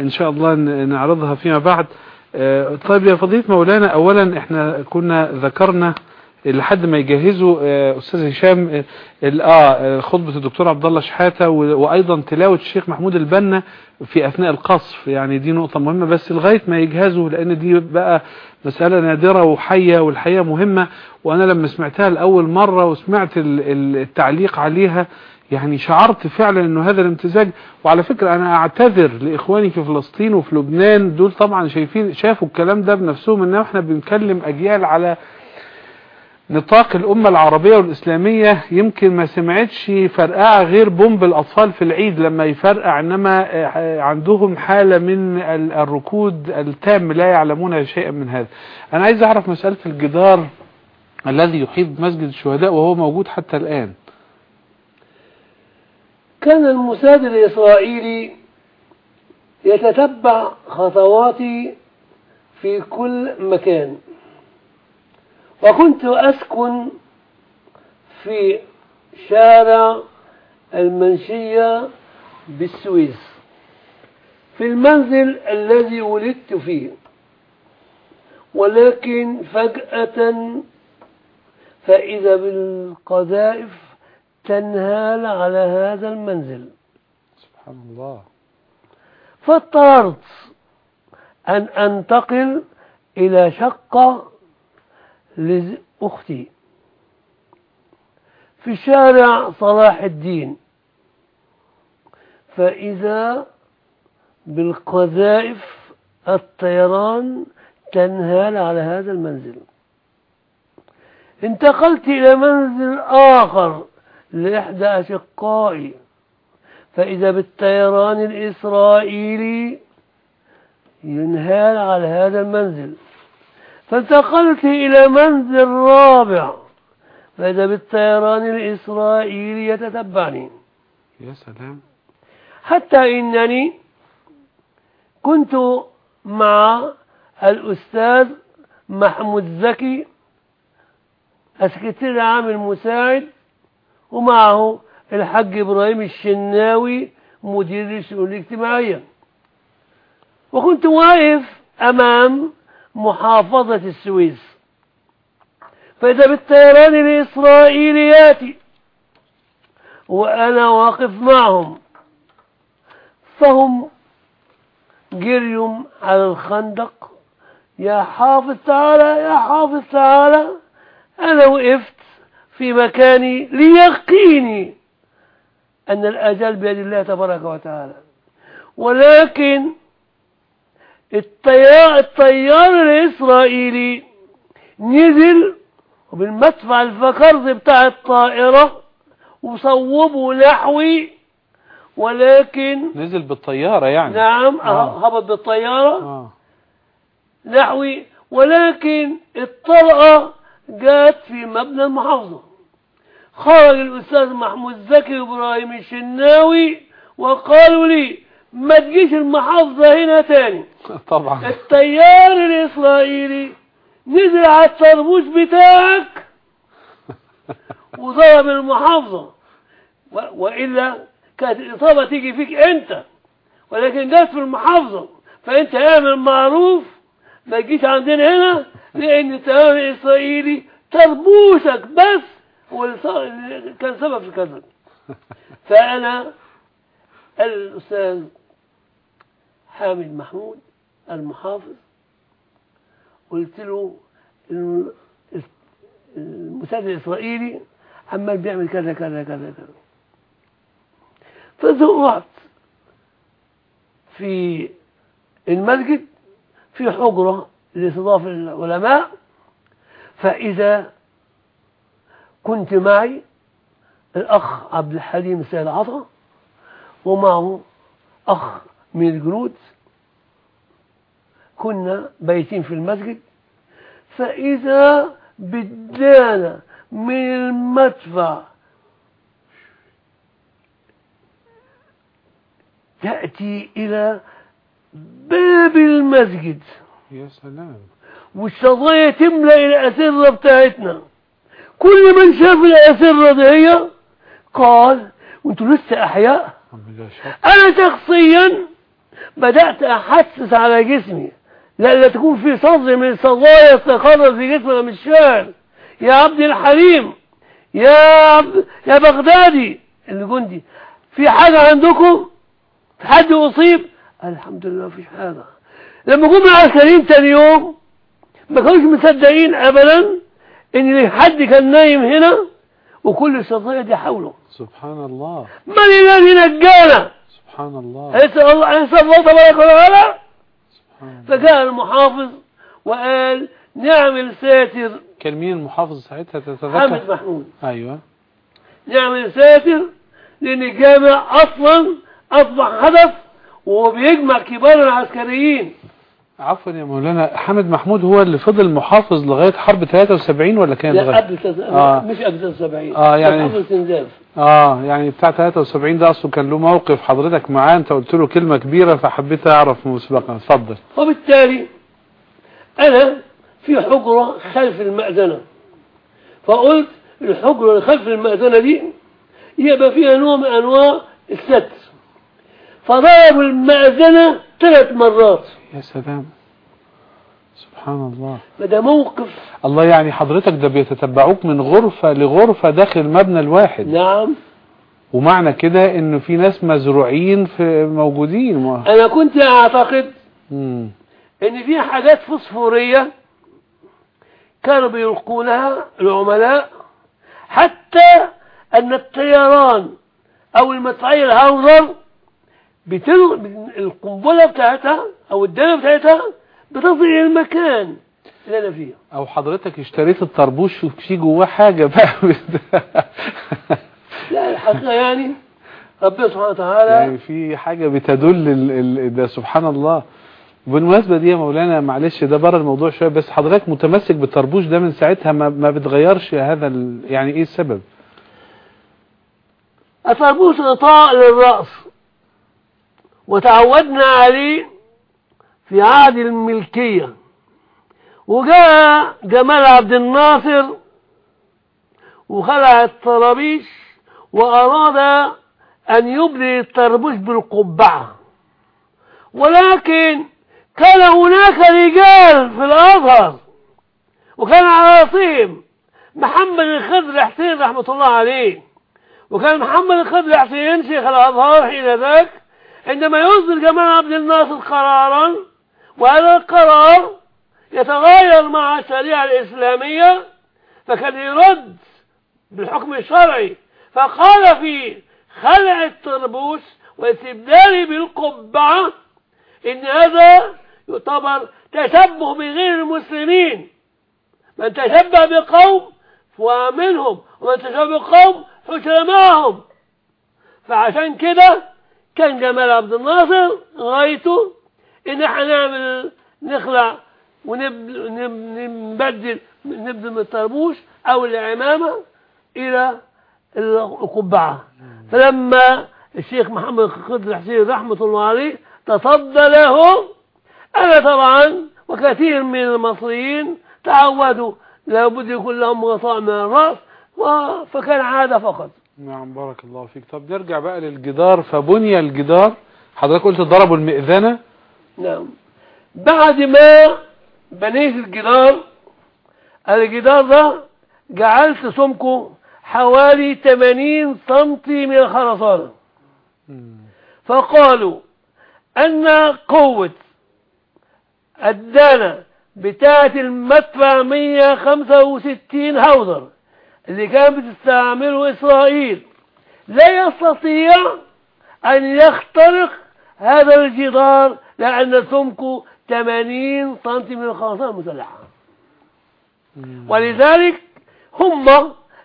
إن شاء الله نعرضها فيما بعد. طيب يا فضيلة مولانا اولا إحنا كنا ذكرنا لحد ما يجهزوا أستاذ هشام آه خطبة الدكتور عبد الله شحاتة و- وأيضا تلاوة الشيخ محمود البنا في أثناء القصف. يعني دي نقطة مهمة بس لغاية ما يجهزوا لأن دي بقى مسألة نادرة وحية والحقيقة مهمة وأنا لما سمعتها لأول مرة وسمعت ال- ال- التعليق عليها يعني شعرت فعلا إنه هذا الامتزاج وعلى فكرة أنا أعتذر لإخواني في فلسطين وفي لبنان دول طبعا شايفين شافوا الكلام ده بنفسهم ان إحنا بنكلم أجيال على نطاق الأمة العربية والإسلامية يمكن ما سمعتش فرقعة غير بومب الأطفال في العيد لما يفرقع إنما آه، عندهم حالة من ال- الركود التام لا يعلمون شيئا من هذا. أنا عايز أعرف مسألة الجدار الذي يحيط مسجد الشهداء وهو موجود حتى الآن. كان الموساد الإسرائيلي يتتبع خطواتي في كل مكان. وكنت أسكن في شارع المنشية بالسويس في المنزل الذي ولدت فيه. ولكن فجأة فإذا بالقذائف تنهال على هذا المنزل. سبحان الله. فاضطررت أن أنتقل إلى شقة لأختي في شارع صلاح الدين. فإذا بالقذائف الطيران تنهال على هذا المنزل. انتقلت إلى منزل آخر لإحدى أشقائي فإذا بالطيران الإسرائيلي ينهال على هذا المنزل. فانتقلت إلى منزل رابع. فإذا بالطيران الإسرائيلي يتتبعني. يا سلام. حتى إنني كنت مع الأستاذ محمود زكي السكرتير العام المساعد ومعه الحاج إبراهيم الشناوي مدير الشؤون الاجتماعية. وكنت واقف أمام محافظة السويس. فإذا بالطيران الإسرائيلي ياتي وأنا واقف معهم فهم جريهم على الخندق. يا حافظ تعالى يا حافظ تعالى أنا وقفت في مكاني ليقيني أن الأجل بيد الله تبارك وتعالى. ولكن الطيار, الطيار الإسرائيلي نزل وبالمدفع الفكرز بتاع الطائرة وصوبوا نحوي ولكن نزل بالطيارة يعني نعم آه. هبط بالطيارة آه. نحوي ولكن الطلقة جات في مبنى المحافظة خرج الأستاذ محمود زكي وإبراهيم الشناوي وقالوا لي ما تجيش المحافظة هنا تاني. طبعا. التيار الإسرائيلي نزل على الطربوش بتاعك وضرب المحافظة. وإلا كانت الإصابة تيجي فيك أنت ولكن جت في المحافظة. فأنت اعمل معروف ما تجيش عندنا هنا لأن التيار الإسرائيلي طربوشك بس كان سبب في كذا. فأنا الأستاذ حامد محمود المحافظ. قلت له إنه المساعد الإسرائيلي عمال بيعمل كذا كذا كذا كذا. فزقت في المسجد في حجرة لاستضافة العلماء. فإذا كنت معي الأخ عبد الحليم السيد عطا ومعه أخ من الجنود كنا بيتين في المسجد فإذا بدانا من المدفع تأتي إلى باب المسجد. يا سلام. والشظايا تملأ الأسرة بتاعتنا. كل من شاف الأسرة دي قال وانتوا لسه أحياء؟ أنا شخصيا بدأت أحسس على جسمي. لألا تكون في صدر من الصدايا استقرت في جسمنا من الشعر يا عبد الحليم يا عبد يا بغدادي. الجندي في حاجة عندكم؟ في حد أصيب؟ الحمد لله مفيش حاجة. لما جم العسكريين تاني يوم ما كانوش مصدقين أبدا إن حد كان نايم هنا وكل الصدايا دي حوله. سبحان الله. من الذي نجانا سبحان الله. يسأل الله يسأل الله تبارك وتعالى؟ سبحان الله. فجاء المحافظ وقال نعمل ساتر كان مين المحافظ ساعتها؟ حامد تتذكر محمود. أيوه. نعمل ساتر لأن الجامع أصلا أصبح هدف وهو بيجمع كبار العسكريين. عفوا يا مولانا حامد محمود هو اللي فضل محافظ لغاية حرب 73 ولا كان لا قبل. آه. مش قبل 70 آه، يعني- قبل استنزاف آه يعني بتاع 73 ده اصله كان له موقف حضرتك معاه أنت قلت له كلمة كبيرة فحبيت أعرف مسبقا. اتفضل. وبالتالي أنا في حجرة خلف المأذنة فقلت الحجرة اللي خلف المأذنة دي يبقى فيها نوع من أنواع الستر فضرب المأذنة ثلاث مرات. يا سلام. سبحان الله. ده موقف. الله يعني حضرتك ده بيتتبعوك من غرفة لغرفة داخل المبنى الواحد. نعم. ومعنى كده إنه في ناس مزروعين في موجودين. ما- أنا كنت أعتقد مم. إن في حاجات فوسفورية كانوا بيلقونها العملاء حتى أن الطيران أو المدفعية الهاوزر بتل... القنبلة بتاعتها أو الدالة بتاعتها إلى المكان اللي أنا فيه. أو حضرتك اشتريت الطربوش وفي جواه حاجة بقى. لا الحقيقة يعني ربنا سبحانه وتعالى يعني في حاجة بتدل ال... ال... ده سبحان الله. بالمناسبة دي يا مولانا معلش ده بره الموضوع شوية بس حضرتك متمسك بالطربوش ده من ساعتها ما, ما بتغيرش هذا ال... يعني إيه السبب؟ الطربوش غطاء للرأس وتعودنا عليه في عهد الملكية. وجاء جمال عبد الناصر وخلع الطرابيش وأراد أن يبدي الطربوش بالقبعة. ولكن كان هناك رجال في الأزهر وكان على راسهم محمد الخضر حسين رحمة الله عليه. وكان محمد الخضر حسين شيخ الأزهر حين ذاك عندما يصدر جمال عبد الناصر قرارا وهذا القرار يتغير مع الشريعة الإسلامية فكان يرد بالحكم الشرعي فقال في خلع الطربوش واستبداله بالقبعة إن هذا يعتبر تشبه بغير المسلمين. من تشبه بقوم فهو منهم ومن تشبه بقوم حشر معهم. فعشان كده كان جمال عبد الناصر غايته ان إحنا نعمل نخلع ونبدل نبدل من الطربوش أو العمامة إلى القبعة. فلما الشيخ محمد خضر حسين رحمة الله عليه تصدى له أنا طبعا وكثير من المصريين تعودوا لابد يكون لهم غطاء من الرأس فكان عادة فقط. نعم بارك الله فيك. طب نرجع بقى للجدار فبني الجدار. حضرتك قلت ضربوا المئذنة. نعم. بعد ما بنيت الجدار الجدار ده جعلت سمكه حوالي 80 سنتي من الخرسانة فقالوا أن قوة الدانة بتاعة المدفع 165 هاوزر اللي كانت بتستعمله إسرائيل لا يستطيع أن يخترق هذا الجدار لأن سمكه 80 سم من الخرسانة المسلحة ولذلك هم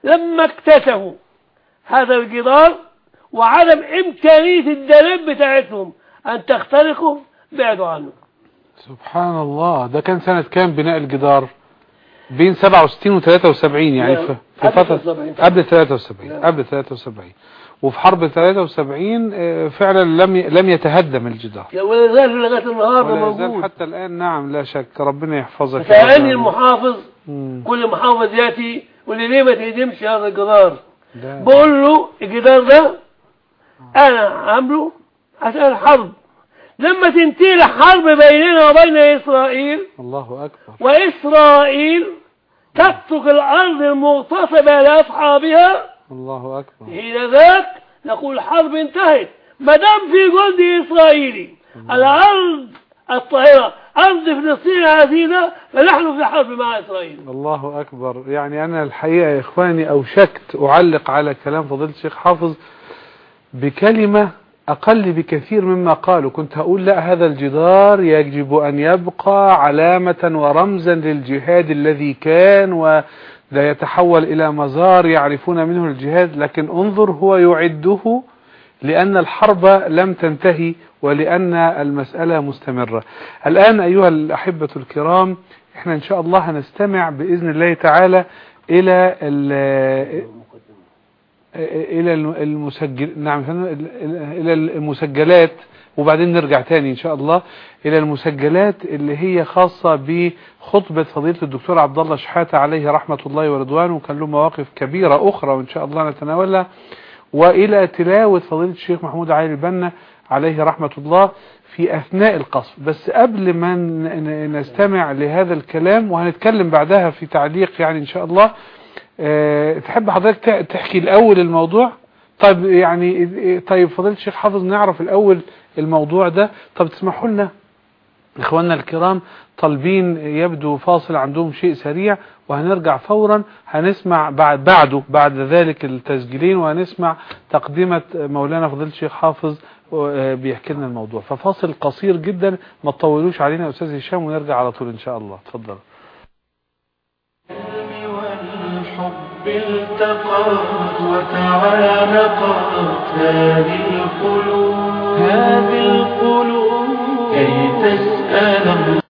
لما اكتشفوا هذا الجدار وعدم إمكانية الدلاب بتاعتهم أن تخترقه بعدوا عنه سبحان الله ده كان سنة كام بناء الجدار بين 67 و 73 يعني. في فترة 73. قبل 73 نعم. قبل 73 وفي حرب 73 آه، فعلا لم لم يتهدم الجدار. ولا يزال موجود. حتى الآن نعم لا شك ربنا يحفظك رب. المحافظ مم. كل محافظ يأتي واللي ليه ما تهدمش هذا الجدار؟ بقول له الجدار ده أنا عامله عشان الحرب. لما تنتهي الحرب بيننا وبين إسرائيل الله أكبر. وإسرائيل تترك الأرض المغتصبة لأصحابها الله أكبر. حين ذاك نقول الحرب انتهت. ما دام في جندي إسرائيلي الأرض الطاهره أرض فلسطين العزيزه فنحن في حرب مع إسرائيل. الله أكبر. يعني أنا الحقيقة يا إخواني أوشكت أعلق على كلام فضيلة الشيخ حافظ بكلمة أقل بكثير مما قالوا. كنت هقول لا هذا الجدار يجب أن يبقى علامة ورمزا للجهاد الذي كان ولا يتحول إلى مزار يعرفون منه الجهاد. لكن انظر هو يعده لأن الحرب لم تنتهي ولأن المسألة مستمرة. الآن أيها الأحبة الكرام إحنا إن شاء الله هنستمع بإذن الله تعالى إلى ال- إلى المسجل نعم إلى المسجلات وبعدين نرجع تاني إن شاء الله إلى المسجلات اللي هي خاصة بخطبة فضيلة الدكتور عبد الله شحاتة عليه رحمة الله ورضوانه وكان له مواقف كبيرة أخرى وإن شاء الله نتناولها وإلى تلاوة فضيلة الشيخ محمود علي البنا عليه رحمة الله في أثناء القصف. بس قبل ما نستمع لهذا الكلام وهنتكلم بعدها في تعليق يعني إن شاء الله أه تحب حضرتك تحكي الأول الموضوع؟ طيب يعني طيب فضيلة الشيخ حافظ نعرف الأول الموضوع ده. طب تسمحوا لنا إخواننا الكرام طالبين يبدو فاصل عندهم شيء سريع وهنرجع فورا. هنسمع بعد بعده بعد ذلك التسجيلين وهنسمع تقدمة مولانا فضيلة الشيخ حافظ بيحكي لنا الموضوع. ففاصل قصير جدا ما تطولوش علينا يا أستاذ هشام ونرجع على طول إن شاء الله. اتفضل التقت وتعانقت. هذه القلوب هذه القلوب. كي تسأل